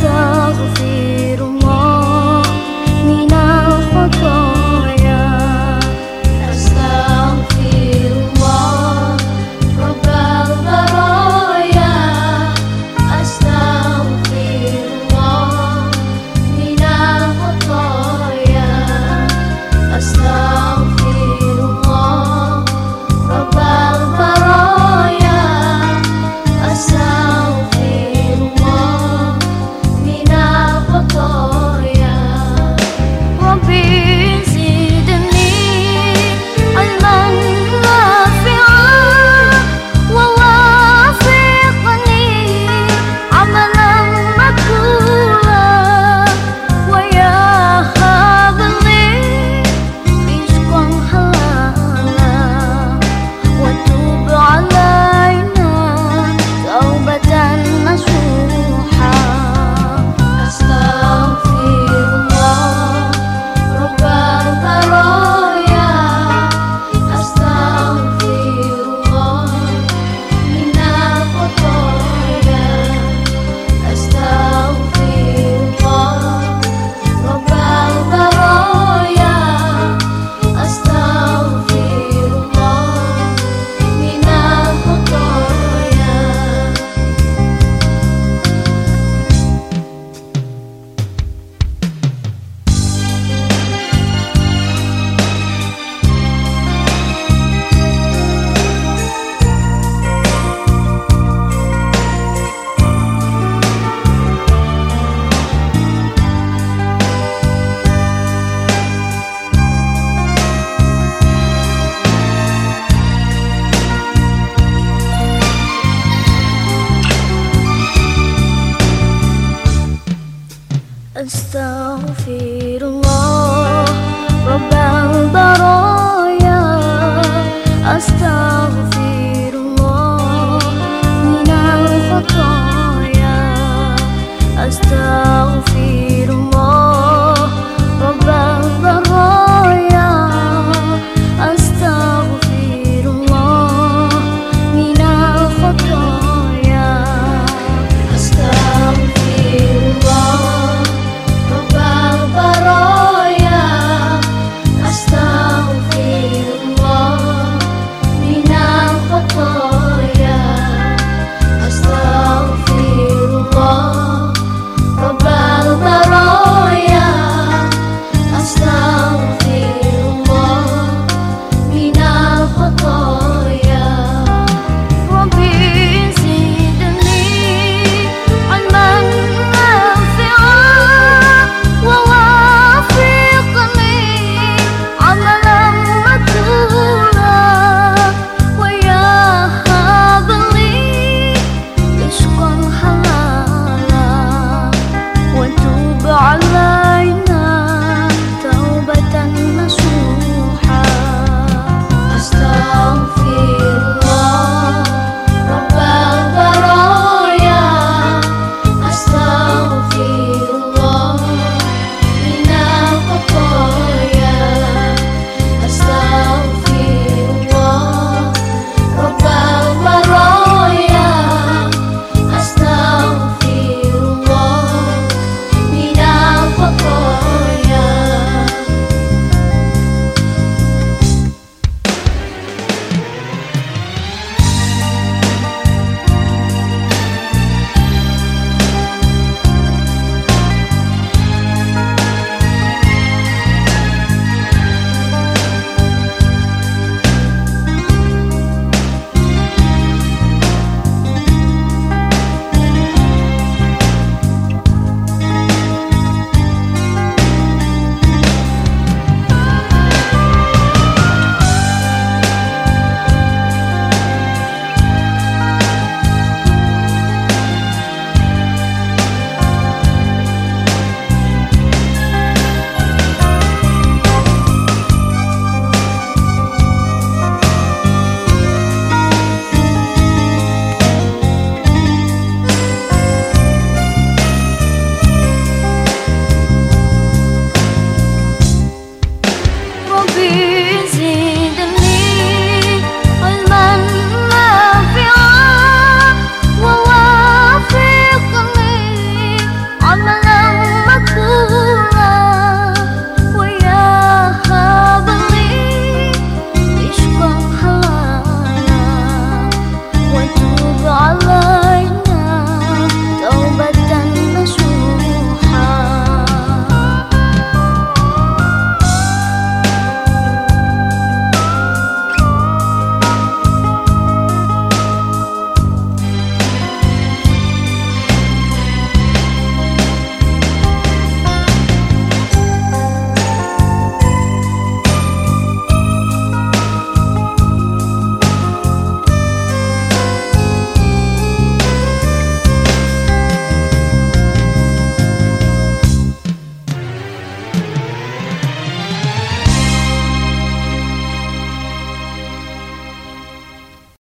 tão was the